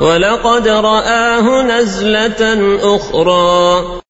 ولقد رآه نزلة أخرى.